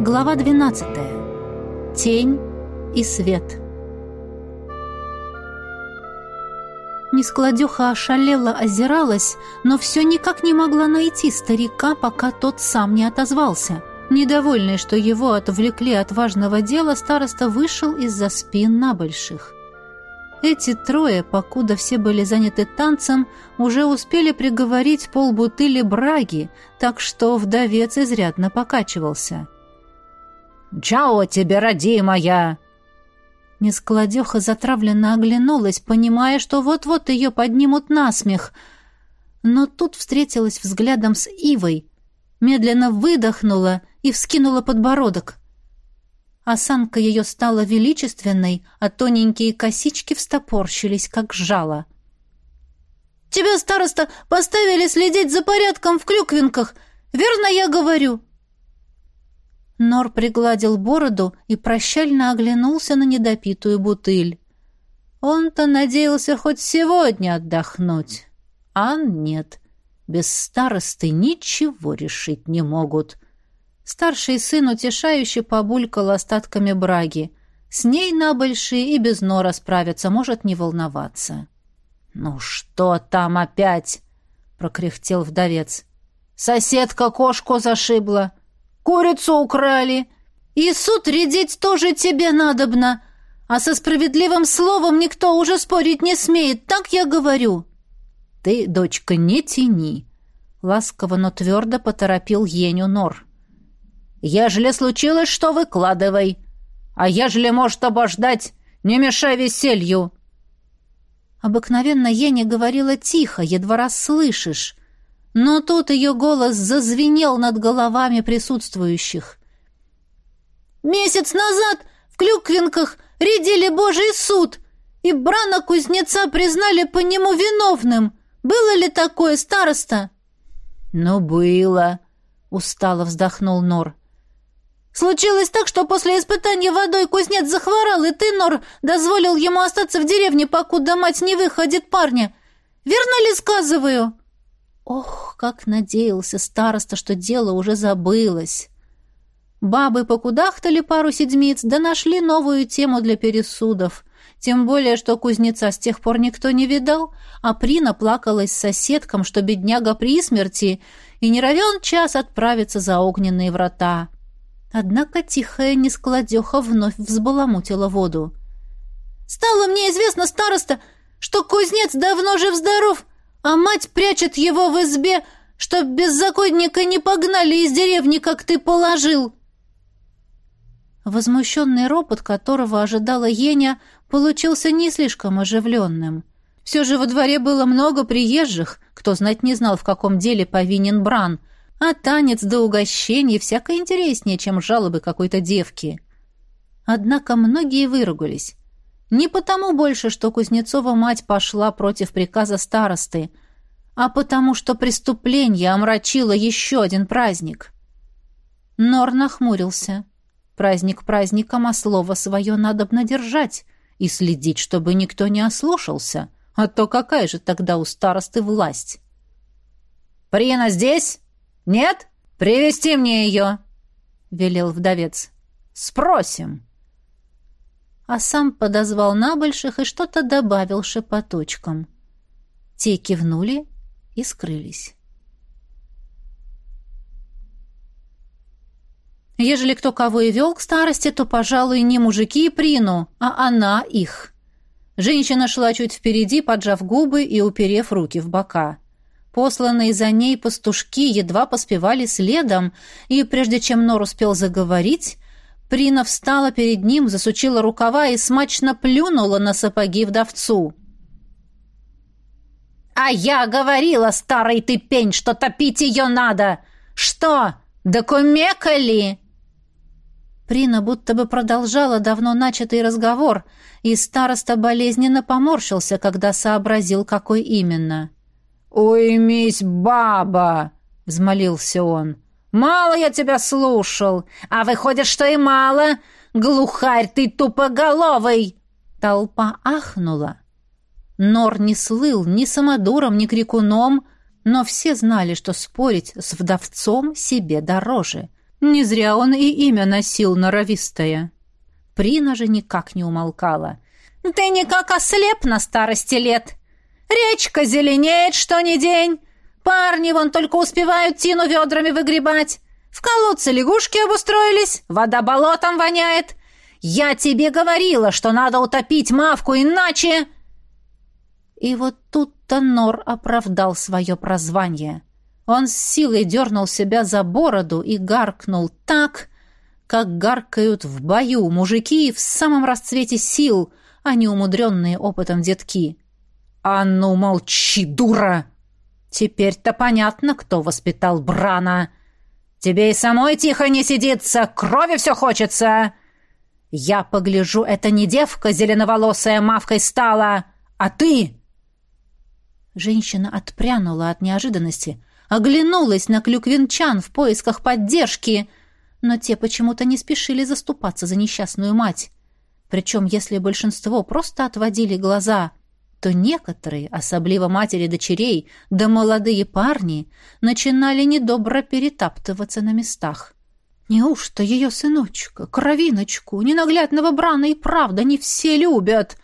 Глава 12. Тень и свет. Нескладеха ошалела, озиралась, но все никак не могла найти старика, пока тот сам не отозвался. Недовольный, что его отвлекли от важного дела, староста вышел из-за спин набольших. Эти трое, покуда все были заняты танцем, уже успели приговорить полбутыли браги, так что вдовец изрядно покачивался. «Чао тебе, родимая!» Нескладеха затравленно оглянулась, понимая, что вот-вот ее поднимут на смех. Но тут встретилась взглядом с Ивой, медленно выдохнула и вскинула подбородок. Осанка ее стала величественной, а тоненькие косички встопорщились, как жало. «Тебя, староста, поставили следить за порядком в клюквинках. Верно я говорю?» Нор пригладил бороду и прощально оглянулся на недопитую бутыль. Он-то надеялся хоть сегодня отдохнуть. А нет, без старосты ничего решить не могут. Старший сын утешающе побулькал остатками браги. С ней на большие и без нора справиться, может не волноваться. «Ну что там опять?» — прокряхтел вдовец. «Соседка кошку зашибла, курицу украли, и суд рядить тоже тебе надобно, а со справедливым словом никто уже спорить не смеет, так я говорю». «Ты, дочка, не тяни», — ласково, но твердо поторопил Еню Нор. Ежели случилось, что выкладывай. А ежели может обождать, не мешай веселью. Обыкновенно Еня говорила тихо, едва раз слышишь. Но тут ее голос зазвенел над головами присутствующих. «Месяц назад в Клюквинках рядили Божий суд, и Брана кузнеца признали по нему виновным. Было ли такое, староста?» «Ну, было», — устало вздохнул Нор. Случилось так, что после испытания водой кузнец захворал, и ты, Нор, дозволил ему остаться в деревне, покуда мать не выходит парня. Верно ли сказываю?» Ох, как надеялся староста, что дело уже забылось. Бабы покудахтали пару седмиц, да нашли новую тему для пересудов. Тем более, что кузнеца с тех пор никто не видал, а Прина плакалась с соседком, что бедняга при смерти, и не равен час отправиться за огненные врата. Однако тихая нескладеха вновь взбаламутила воду. «Стало мне известно, староста, что кузнец давно жив-здоров, а мать прячет его в избе, чтоб беззаконника не погнали из деревни, как ты положил». Возмущенный ропот, которого ожидала Еня, получился не слишком оживленным. Все же во дворе было много приезжих, кто знать не знал, в каком деле повинен Бран — а танец до угощений всяко интереснее, чем жалобы какой-то девки. Однако многие выругались. Не потому больше, что Кузнецова мать пошла против приказа старосты, а потому что преступление омрачило еще один праздник. Нор нахмурился. Праздник праздником, а слово свое надобно держать и следить, чтобы никто не ослушался. А то какая же тогда у старосты власть? «Прина здесь?» «Нет? Привести мне ее!» — велел вдовец. «Спросим!» А сам подозвал набольших и что-то добавил шепоточком. Те кивнули и скрылись. Ежели кто кого и вел к старости, то, пожалуй, не мужики и Прину, а она их. Женщина шла чуть впереди, поджав губы и уперев руки в бока. Посланные за ней пастушки едва поспевали следом, и прежде чем Нор успел заговорить, Прина встала перед ним, засучила рукава и смачно плюнула на сапоги вдовцу. «А я говорила, старый ты пень, что топить ее надо! Что, докумекали?» Прина будто бы продолжала давно начатый разговор, и староста болезненно поморщился, когда сообразил, какой именно. «Уймись, баба!» — взмолился он. «Мало я тебя слушал, а выходит, что и мало. Глухарь ты тупоголовый!» Толпа ахнула. Нор не слыл ни самодуром, ни крикуном, но все знали, что спорить с вдовцом себе дороже. Не зря он и имя носил норовистое. Прина же никак не умолкала. «Ты никак ослеп на старости лет. Речка зеленеет что ни день. Парни вон только успевают тину ведрами выгребать. В колодце лягушки обустроились, вода болотом воняет. Я тебе говорила, что надо утопить мавку, иначе...» И вот тут-то Нор оправдал свое прозвание. Он с силой дернул себя за бороду и гаркнул так, как гаркают в бою мужики в самом расцвете сил, а не умудренные опытом детки. «А ну, молчи, дура! Теперь-то понятно, кто воспитал Брана. Тебе и самой тихо не сидится, крови все хочется!» «Я погляжу, это не девка зеленоволосая мавкой стала, а ты!» Женщина отпрянула от неожиданности, оглянулась на клюквинчан в поисках поддержки, но те почему-то не спешили заступаться за несчастную мать. Причем, если большинство просто отводили глаза, то некоторые, особливо матери дочерей, да молодые парни, начинали недобро перетаптываться на местах. Неужто ее сыночка, кровиночку, ненаглядного брана и правда не все любят?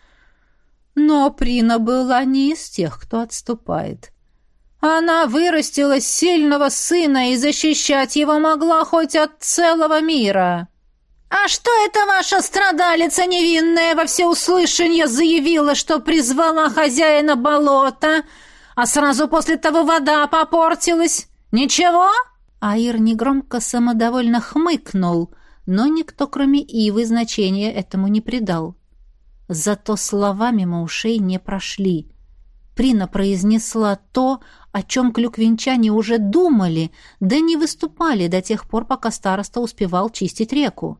Но Прина была не из тех, кто отступает. Она вырастила сильного сына и защищать его могла хоть от целого мира. «А что это ваша страдалица невинная во всеуслышание заявила, что призвала хозяина болота, а сразу после того вода попортилась? Ничего?» Аир негромко самодовольно хмыкнул, но никто, кроме Ивы, значения этому не придал. Зато слова мимо ушей не прошли. Прина произнесла то, о чем клюквинчане уже думали, да не выступали до тех пор, пока староста успевал чистить реку.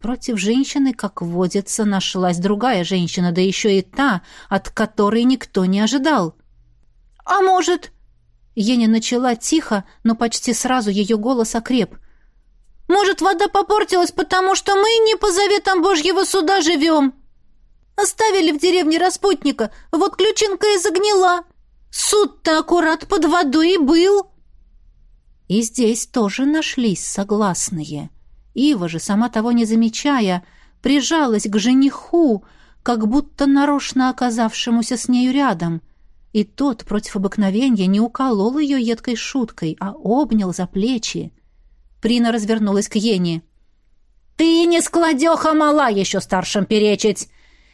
Против женщины, как водится, нашлась другая женщина, да еще и та, от которой никто не ожидал. «А может...» Еня начала тихо, но почти сразу ее голос окреп. «Может, вода попортилась, потому что мы не по заветам Божьего суда живем? Оставили в деревне распутника, вот ключинка и загнила. Суд-то аккурат под водой и был». И здесь тоже нашлись согласные. Ива же, сама того не замечая, прижалась к жениху, как будто нарочно оказавшемуся с нею рядом — и тот против обыкновения не уколол ее едкой шуткой, а обнял за плечи. Прина развернулась к Ене. «Ты не складеха мала еще старшим перечить!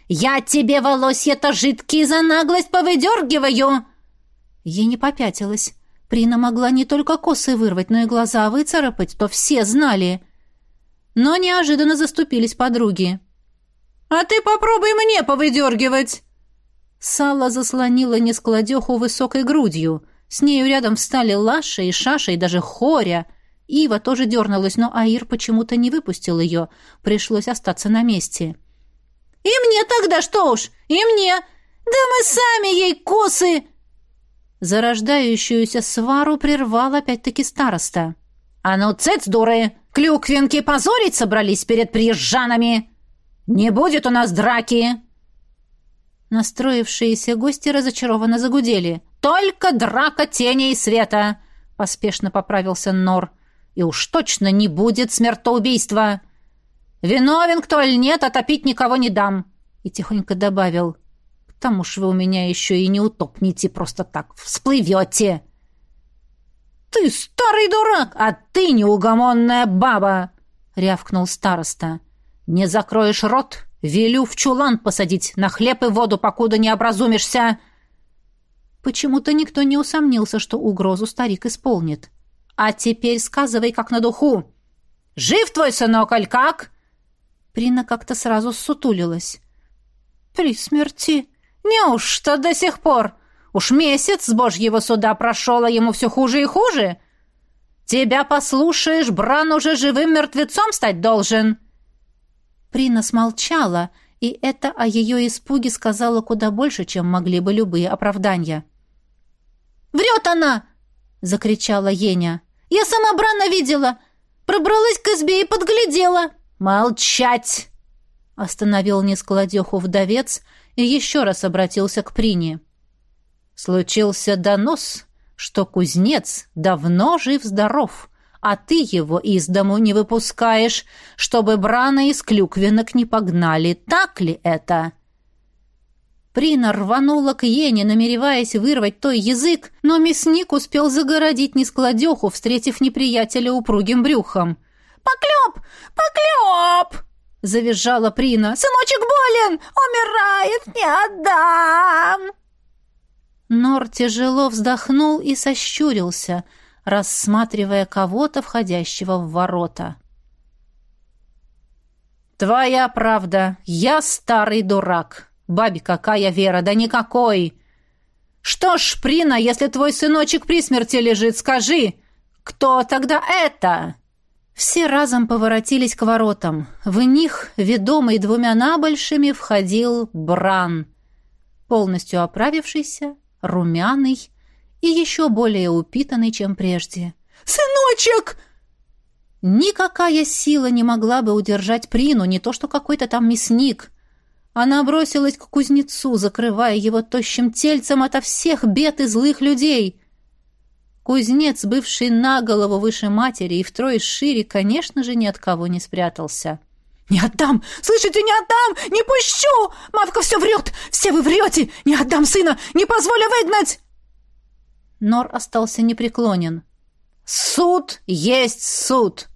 Я тебе волосья-то жидкие за наглость повыдергиваю!» Ене попятилась. Прина могла не только косы вырвать, но и глаза выцарапать, то все знали. Но неожиданно заступились подруги. «А ты попробуй мне повыдергивать!» Сала заслонила нескладеху высокой грудью. С нею рядом встали Лаша и Шаша, и даже Хоря. Ива тоже дернулась, но Аир почему-то не выпустил ее. Пришлось остаться на месте. «И мне тогда что уж? И мне! Да мы сами ей косы!» Зарождающуюся свару прервал опять-таки староста. «А ну, цец, дуры! Клюквинки позорить собрались перед приезжанами! Не будет у нас драки!» Настроившиеся гости разочарованно загудели. «Только драка тени и света!» — поспешно поправился Нор. «И уж точно не будет смертоубийства! Виновен кто или нет, отопить никого не дам!» И тихонько добавил. «К тому ж вы у меня еще и не утопните просто так, всплывете!» «Ты старый дурак, а ты неугомонная баба!» — рявкнул староста. «Не закроешь рот, Велю в чулан посадить, на хлеб и воду, покуда не образумишься!» Почему-то никто не усомнился, что угрозу старик исполнит. «А теперь сказывай, как на духу! Жив твой сынок, аль как?» Прина как-то сразу ссутулилась. «При смерти? Неужто до сих пор? Уж месяц с божьего суда прошел, а ему все хуже и хуже? Тебя послушаешь, Бран уже живым мертвецом стать должен!» Прина смолчала, и это о ее испуге сказала куда больше, чем могли бы любые оправдания. «Врет она!» — закричала Еня. «Я сама Брана видела! Пробралась к избе и подглядела!» «Молчать!» — остановил нескладеху вдовец и еще раз обратился к Прине. «Случился донос, что кузнец давно жив-здоров, а ты его из дому не выпускаешь, чтобы брана из клюквинок не погнали. Так ли это?» Прина рванула к Ене, намереваясь вырвать той язык, но мясник успел загородить нескладеху, встретив неприятеля упругим брюхом. «Поклеп! Поклеп!» — завизжала Прина. «Сыночек болен! Умирает! Не отдам!» Нор тяжело вздохнул и сощурился, рассматривая кого-то, входящего в ворота. «Твоя правда. Я старый дурак. Бабе какая вера, да никакой. Что ж, Прина, если твой сыночек при смерти лежит, скажи, кто тогда это?» Все разом поворотились к воротам. В них, ведомый двумя набольшими, входил Бран, полностью оправившийся, румяный и еще более упитанный, чем прежде. «Сыночек!» Никакая сила не могла бы удержать Прину, не то что какой-то там мясник. Она бросилась к кузнецу, закрывая его тощим тельцем ото всех бед и злых людей. Кузнец, бывший на голову выше матери и втрое шире, конечно же, ни от кого не спрятался. «Не отдам! Слышите, не отдам! Не пущу! Мавка все врет! Все вы врете! Не отдам сына! Не позволю выгнать!» Нор остался непреклонен. «Суд есть суд!»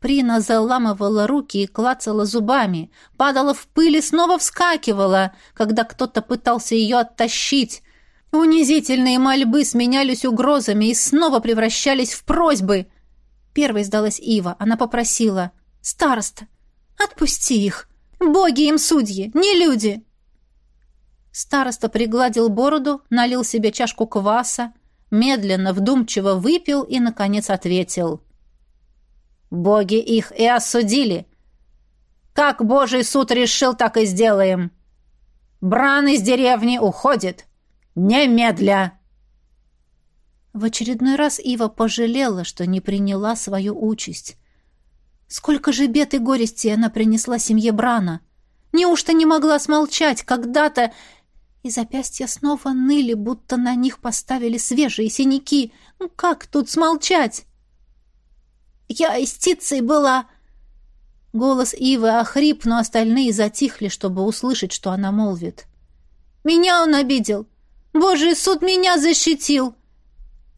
Прина заламывала руки и клацала зубами, падала в пыль и снова вскакивала, когда кто-то пытался ее оттащить. Унизительные мольбы сменялись угрозами и снова превращались в просьбы. Первой сдалась Ива. Она попросила. «Староста, отпусти их! Боги им судьи, не люди!» Староста пригладил бороду, налил себе чашку кваса, медленно, вдумчиво выпил и, наконец, ответил. «Боги их и осудили. Как Божий суд решил, так и сделаем. Бран из деревни уходит. Немедля!» В очередной раз Ива пожалела, что не приняла свою участь. Сколько же бед и горести она принесла семье Брана! Неужто не могла смолчать когда-то и запястья снова ныли, будто на них поставили свежие синяки. Ну как тут смолчать? «Я истицей была!» Голос Ивы охрип, но остальные затихли, чтобы услышать, что она молвит. «Меня он обидел! Божий суд меня защитил!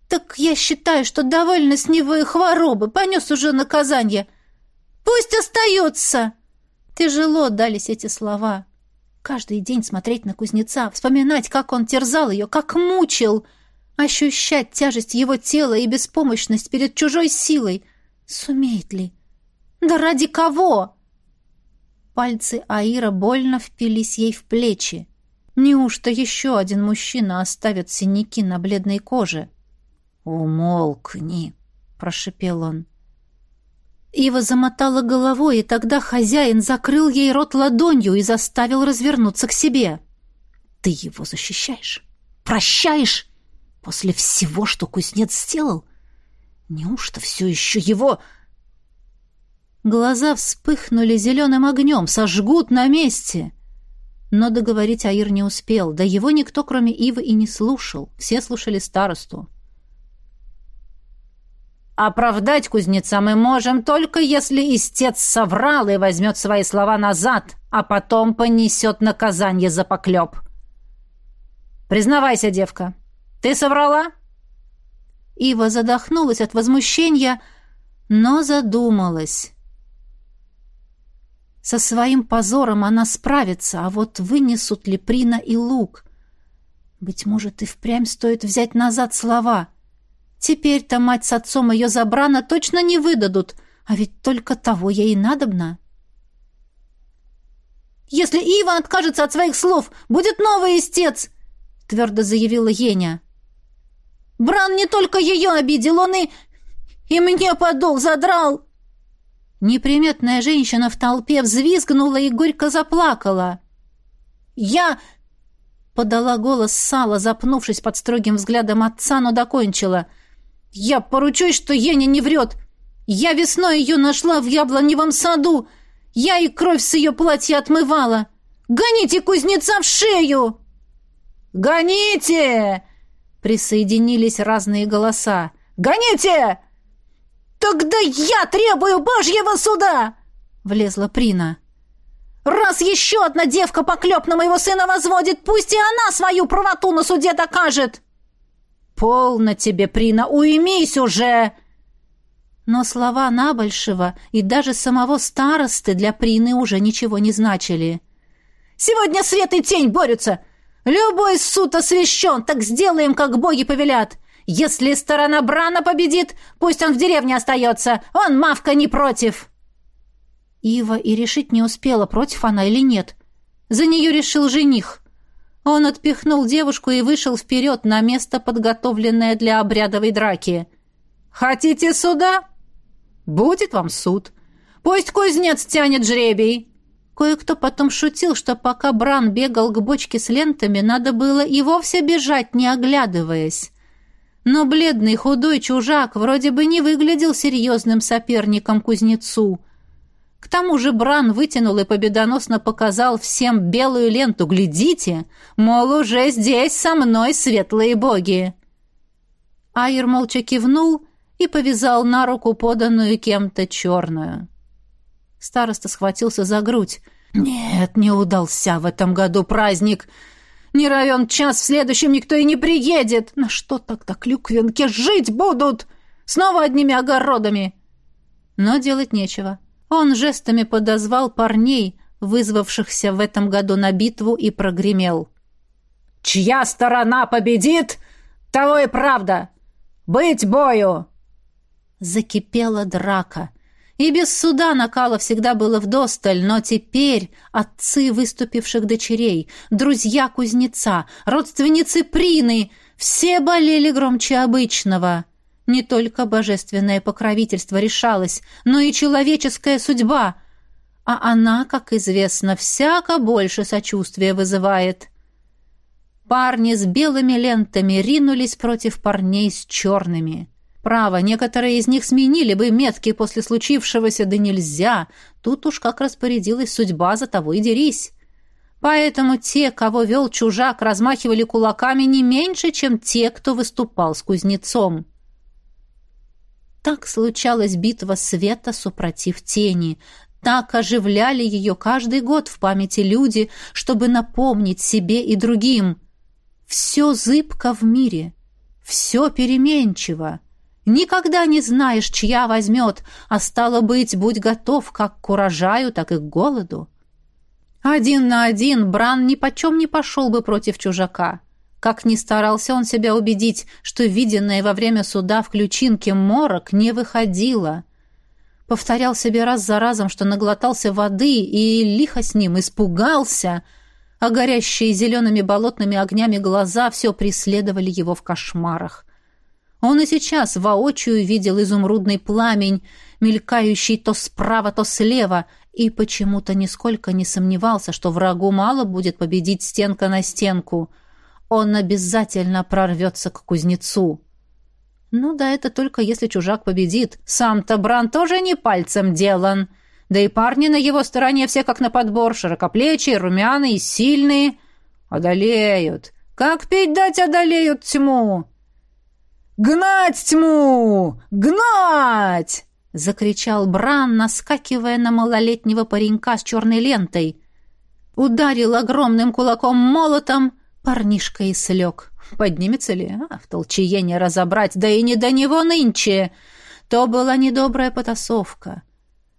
Так я считаю, что довольно с него и хворобы, понес уже наказание. Пусть остается!» Тяжело дались эти слова. Каждый день смотреть на кузнеца, вспоминать, как он терзал ее, как мучил, ощущать тяжесть его тела и беспомощность перед чужой силой. Сумеет ли? Да ради кого? Пальцы Аира больно впились ей в плечи. Неужто еще один мужчина оставит синяки на бледной коже? «Умолкни!» — прошепел он. Ива замотала головой, и тогда хозяин закрыл ей рот ладонью и заставил развернуться к себе. «Ты его защищаешь? Прощаешь? После всего, что кузнец сделал? Неужто все еще его...» Глаза вспыхнули зеленым огнем, сожгут на месте. Но договорить Аир не успел, да его никто, кроме Ивы, и не слушал. Все слушали старосту. Оправдать кузнеца мы можем только если истец соврал и возьмет свои слова назад, а потом понесет наказание за поклеп. Признавайся, девка, ты соврала? Ива задохнулась от возмущения, но задумалась. Со своим позором она справится, а вот вынесут ли Прина и Лук? Быть может, и впрямь стоит взять назад слова — Теперь-то мать с отцом ее забрана точно не выдадут, а ведь только того ей и надобно. «Если Ива откажется от своих слов, будет новый истец!» — твердо заявила Еня. «Бран не только ее обидел, он и... и мне подол задрал!» Неприметная женщина в толпе взвизгнула и горько заплакала. «Я...» — подала голос Сала, запнувшись под строгим взглядом отца, но докончила — «Я поручусь, что Еня не врет. Я весной ее нашла в яблоневом саду. Я и кровь с ее платья отмывала. Гоните кузнеца в шею!» «Гоните!» — присоединились разные голоса. «Гоните!» «Тогда я требую божьего суда!» — влезла Прина. «Раз еще одна девка поклеп на моего сына возводит, пусть и она свою правоту на суде докажет!» «Полно тебе, Прина, уймись уже!» Но слова Набольшева и даже самого старосты для Прины уже ничего не значили. «Сегодня свет и тень борются! Любой суд освящен, так сделаем, как боги повелят! Если сторона Брана победит, пусть он в деревне остается, он, Мавка, не против!» Ива и решить не успела, против она или нет. За нее решил жених. Он отпихнул девушку и вышел вперед на место, подготовленное для обрядовой драки. «Хотите суда? Будет вам суд. Пусть кузнец тянет жребий». Кое-кто потом шутил, что пока Бран бегал к бочке с лентами, надо было и вовсе бежать, не оглядываясь. Но бледный худой чужак вроде бы не выглядел серьезным соперником кузнецу. К тому же Бран вытянул и победоносно показал всем белую ленту. «Глядите! Мол, уже здесь со мной светлые боги!» Айр молча кивнул и повязал на руку поданную кем-то черную. Староста схватился за грудь. «Нет, не удался в этом году праздник. Не равен час, в следующем никто и не приедет. На что тогда клюквенки жить будут? Снова одними огородами!» Но делать нечего. Он жестами подозвал парней, вызвавшихся в этом году на битву, и прогремел. «Чья сторона победит, того и правда! Быть бою!» Закипела драка. И без суда накала всегда было вдосталь, но теперь отцы выступивших дочерей, друзья кузнеца, родственницы Прины — все болели громче обычного. Не только божественное покровительство решалось, но и человеческая судьба. А она, как известно, всяко больше сочувствия вызывает. Парни с белыми лентами ринулись против парней с черными. Право, некоторые из них сменили бы метки после случившегося, да нельзя. Тут уж как распорядилась судьба, за того и дерись. Поэтому те, кого вел чужак, размахивали кулаками не меньше, чем те, кто выступал с кузнецом. Так случалась битва света супротив тени. Так оживляли ее каждый год в памяти люди, чтобы напомнить себе и другим. Все зыбко в мире, все переменчиво. Никогда не знаешь, чья возьмет, а стало быть, будь готов как к урожаю, так и к голоду. Один на один Бран ни почем не пошел бы против чужака. Как ни старался он себя убедить, что виденное во время суда в ключинке морок не выходило. Повторял себе раз за разом, что наглотался воды и лихо с ним испугался, а горящие зелеными болотными огнями глаза все преследовали его в кошмарах. Он и сейчас воочию видел изумрудный пламень, мелькающий то справа, то слева, и почему-то нисколько не сомневался, что врагу мало будет победить стенка на стенку — он обязательно прорвется к кузнецу. Ну да, это только если чужак победит. Сам-то Бран тоже не пальцем делан. Да и парни на его стороне все как на подбор, широкоплечие, румяные, сильные. Одолеют. Как пить дать одолеют тьму? «Гнать тьму! Гнать!» — закричал Бран, наскакивая на малолетнего паренька с черной лентой. Ударил огромным кулаком молотом, Парнишка и слег. Поднимется ли? А, в толчее не разобрать, да и не до него нынче. То была недобрая потасовка.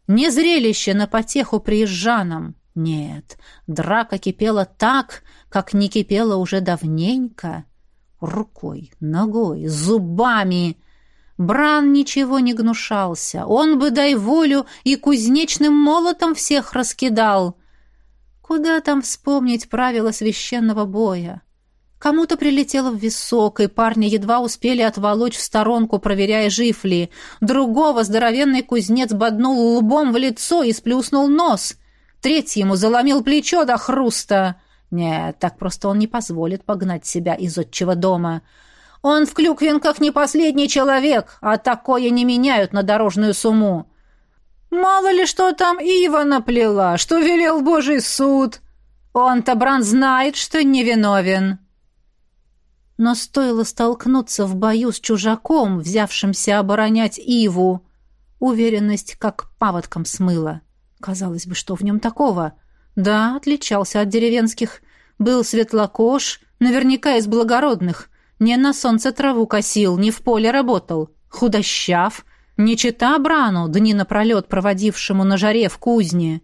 Не зрелище на потеху приезжанам. Нет, драка кипела так, как не кипела уже давненько. Рукой, ногой, зубами. Бран ничего не гнушался. Он бы, дай волю, и кузнечным молотом всех раскидал. Куда там вспомнить правила священного боя? Кому-то прилетело в висок, и парни едва успели отволочь в сторонку, проверяя, жив ли. Другого здоровенный кузнец боднул лбом в лицо и сплюснул нос. Третьему заломил плечо до хруста. Нет, так просто он не позволит погнать себя из отчего дома. Он в клюквинках не последний человек, а такое не меняют на дорожную сумму. Мало ли что там Ива наплела, что велел Божий суд. Он-то, Бран, знает, что невиновен. Но стоило столкнуться в бою с чужаком, взявшимся оборонять Иву, Уверенность как паводком смыла. Казалось бы, что в нем такого? Да, отличался от деревенских. Был светлокож, наверняка из благородных. Не на солнце траву косил, не в поле работал. Худощав, не чита Брану, дни напролет проводившему на жаре в кузне.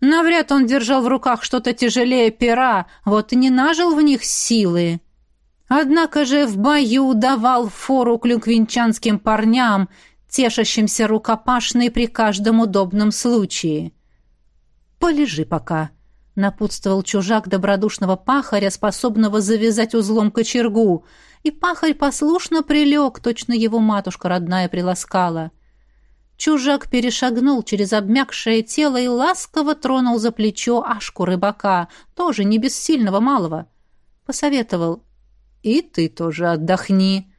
Навряд он держал в руках что-то тяжелее пера, вот и не нажил в них силы. Однако же в бою давал фору клюквинчанским парням, тешащимся рукопашной при каждом удобном случае. «Полежи пока», — напутствовал чужак добродушного пахаря, способного завязать узлом кочергу, и пахарь послушно прилег, точно его матушка родная приласкала. Чужак перешагнул через обмякшее тело и ласково тронул за плечо Ашку рыбака, тоже не без сильного малого. Посоветовал «И ты тоже отдохни».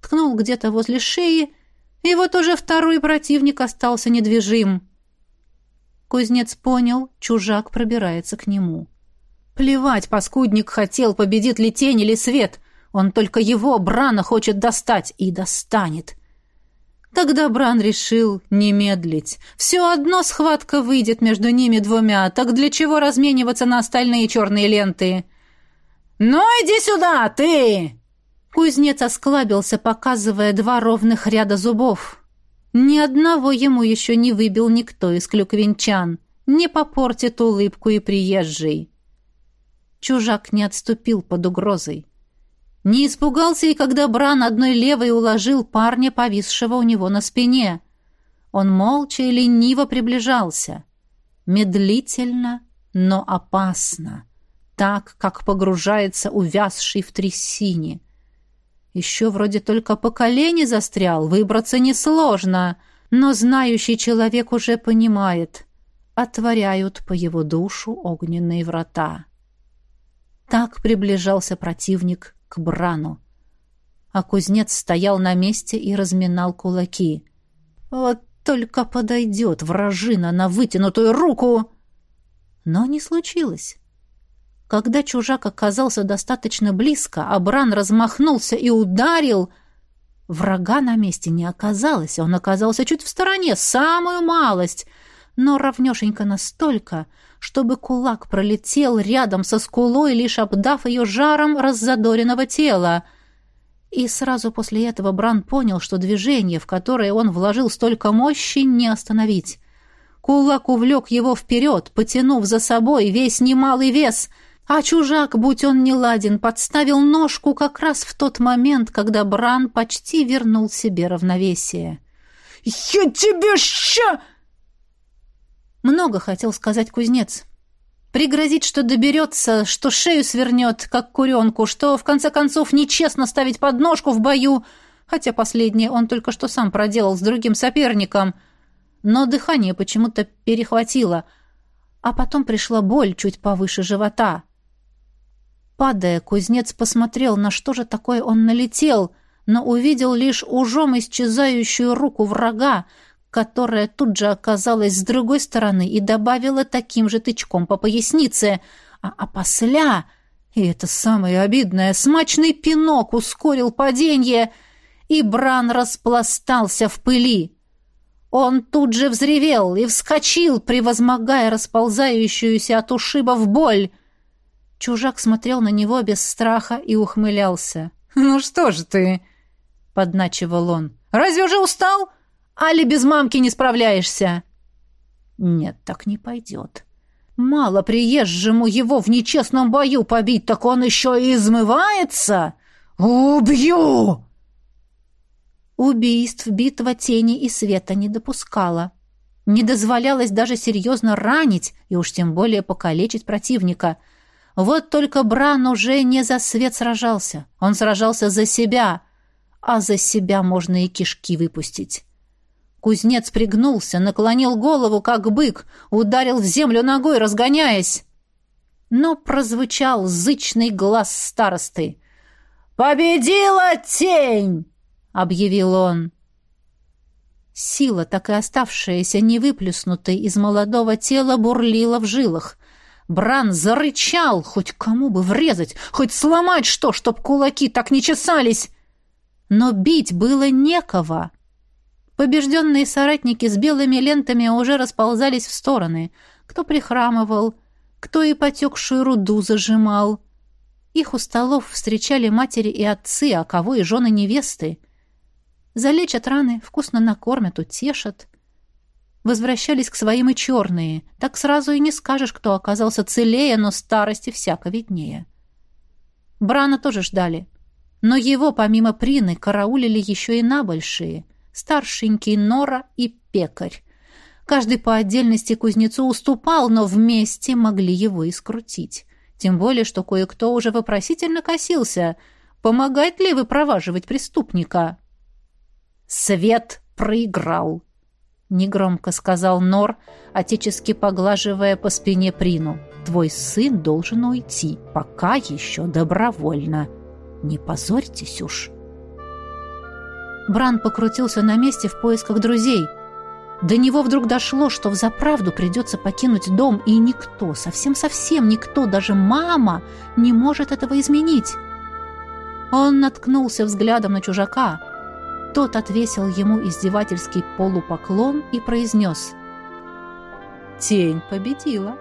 Ткнул где-то возле шеи, и вот уже второй противник остался недвижим. Кузнец понял, чужак пробирается к нему. Плевать, паскудник хотел, победит ли тень или свет. Он только его, Брана, хочет достать и достанет. Тогда Бран решил не медлить. Все одно схватка выйдет между ними двумя, так для чего размениваться на остальные черные ленты? «Ну, иди сюда, ты!» Кузнец осклабился, показывая два ровных ряда зубов. Ни одного ему еще не выбил никто из клюквинчан. Не попортит улыбку и приезжий. Чужак не отступил под угрозой. Не испугался и когда Бран одной левой уложил парня, повисшего у него на спине. Он молча и лениво приближался. Медлительно, но опасно. Так, как погружается увязший в трясине. Еще вроде только по колени застрял, выбраться несложно, но знающий человек уже понимает. Отворяют по его душу огненные врата. Так приближался противник к Брану. А кузнец стоял на месте и разминал кулаки. «Вот только подойдет вражина на вытянутую руку!» Но не случилось. Когда чужак оказался достаточно близко, а Бран размахнулся и ударил... Врага на месте не оказалось, он оказался чуть в стороне, самую малость, но ровнешенько настолько, чтобы кулак пролетел рядом со скулой, лишь обдав ее жаром раззадоренного тела. И сразу после этого Бран понял, что движение, в которое он вложил столько мощи, не остановить. Кулак увлек его вперед, потянув за собой весь немалый вес, а чужак, будь он не ладен, подставил ножку как раз в тот момент, когда Бран почти вернул себе равновесие. «Я тебе ща!» Много хотел сказать кузнец. Пригрозить, что доберется, что шею свернет, как куренку, что, в конце концов, нечестно ставить подножку в бою, хотя последнее он только что сам проделал с другим соперником. Но дыхание почему-то перехватило, а потом пришла боль чуть повыше живота. Падая, кузнец посмотрел, на что же такое он налетел, но увидел лишь ужом исчезающую руку врага, которая тут же оказалась с другой стороны и добавила таким же тычком по пояснице, а, а посля, и это самое обидное, смачный пинок ускорил падение, и Бран распластался в пыли. Он тут же взревел и вскочил, превозмогая расползающуюся от ушиба в боль. Чужак смотрел на него без страха и ухмылялся. «Ну что же ты?» — подначивал он. «Разве уже устал? Али без мамки не справляешься?» «Нет, так не пойдет. Мало приезжему его в нечестном бою побить, так он еще и измывается. Убью!» Убийств битва тени и света не допускала. Не дозволялось даже серьезно ранить и уж тем более покалечить противника. Вот только Бран уже не за свет сражался. Он сражался за себя, а за себя можно и кишки выпустить. Кузнец пригнулся, наклонил голову, как бык, ударил в землю ногой, разгоняясь. Но прозвучал зычный глаз старосты. «Победила тень!» — объявил он. Сила, так и оставшаяся невыплюснутой из молодого тела, бурлила в жилах. Бран зарычал, хоть кому бы врезать, хоть сломать что, чтоб кулаки так не чесались. Но бить было некого. Побежденные соратники с белыми лентами уже расползались в стороны. Кто прихрамывал, кто и потекшую руду зажимал. Их у столов встречали матери и отцы, а кого и жены невесты. Залечат раны, вкусно накормят, утешат. Возвращались к своим и черные. Так сразу и не скажешь, кто оказался целее, но старости всяко виднее. Брана тоже ждали. Но его, помимо Прины, караулили еще и набольшие. Старшенький Нора и Пекарь. Каждый по отдельности кузнецу уступал, но вместе могли его и скрутить. Тем более, что кое-кто уже вопросительно косился. Помогает ли выпроваживать преступника? «Свет проиграл», — негромко сказал Нор, отечески поглаживая по спине Прину. «Твой сын должен уйти, пока еще добровольно. Не позорьтесь уж». Бран покрутился на месте в поисках друзей. До него вдруг дошло, что взаправду придется покинуть дом, и никто, совсем-совсем никто, даже мама, не может этого изменить. Он наткнулся взглядом на чужака — тот отвесил ему издевательский полупоклон и произнес «Тень победила».